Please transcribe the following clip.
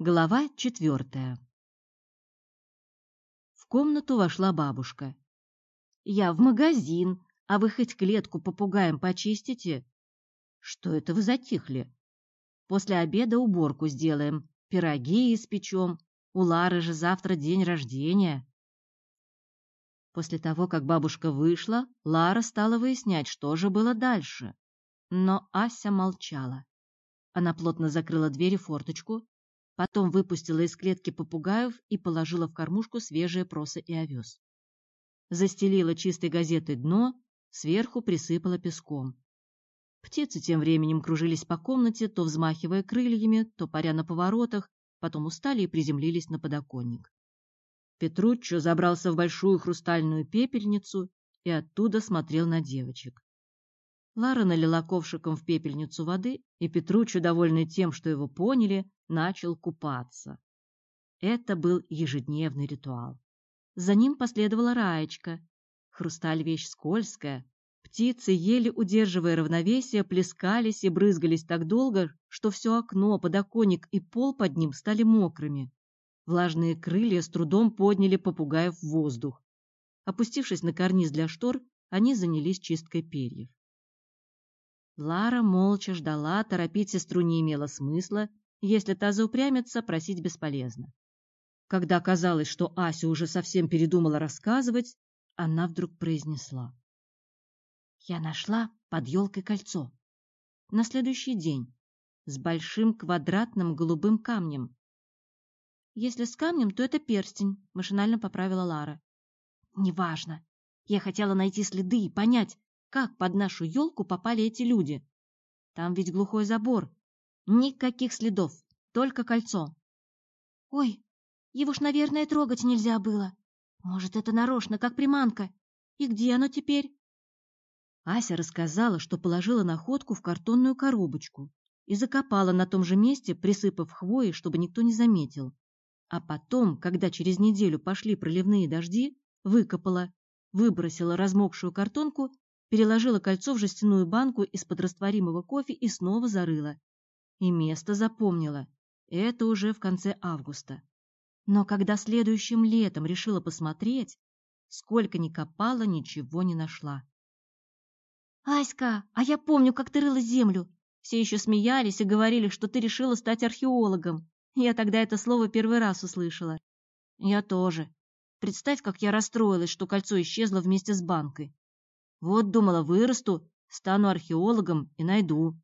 Глава четвертая В комнату вошла бабушка. «Я в магазин, а вы хоть клетку попугаем почистите?» «Что это вы затихли?» «После обеда уборку сделаем, пироги испечем. У Лары же завтра день рождения». После того, как бабушка вышла, Лара стала выяснять, что же было дальше. Но Ася молчала. Она плотно закрыла дверь и форточку, Потом выпустила из клетки попугаев и положила в кормушку свежие просы и овес. Застелила чистой газетой дно, сверху присыпала песком. Птицы тем временем кружились по комнате, то взмахивая крыльями, то паря на поворотах, потом устали и приземлились на подоконник. Петруччо забрался в большую хрустальную пепельницу и оттуда смотрел на девочек. Лара налила ковшиком в пепельницу воды, и Петруччо, довольный тем, что его поняли, начал купаться. Это был ежедневный ритуал. За ним последовала Раечка. Хрусталь — вещь скользкая. Птицы, еле удерживая равновесие, плескались и брызгались так долго, что все окно, подоконник и пол под ним стали мокрыми. Влажные крылья с трудом подняли попугаев в воздух. Опустившись на карниз для штор, они занялись чисткой перьев. Лара молча ждала, торопить сестру не имело смысла, если та заупрямится, просить бесполезно. Когда казалось, что Ася уже совсем передумала рассказывать, она вдруг произнесла. «Я нашла под елкой кольцо. На следующий день, с большим квадратным голубым камнем. Если с камнем, то это перстень», — машинально поправила Лара. «Неважно. Я хотела найти следы и понять, как под нашу елку попали эти люди? Там ведь глухой забор. Никаких следов, только кольцо. Ой, его ж, наверное, трогать нельзя было. Может, это нарочно, как приманка. И где оно теперь? Ася рассказала, что положила находку в картонную коробочку и закопала на том же месте, присыпав хвоей, чтобы никто не заметил. А потом, когда через неделю пошли проливные дожди, выкопала, выбросила размокшую картонку переложила кольцо в жестяную банку из-под растворимого кофе и снова зарыла. И место запомнила. Это уже в конце августа. Но когда следующим летом решила посмотреть, сколько ни копала, ничего не нашла. «Аська, а я помню, как ты рыла землю. Все еще смеялись и говорили, что ты решила стать археологом. Я тогда это слово первый раз услышала. Я тоже. Представь, как я расстроилась, что кольцо исчезло вместе с банкой. Вот думала, вырасту, стану археологом и найду.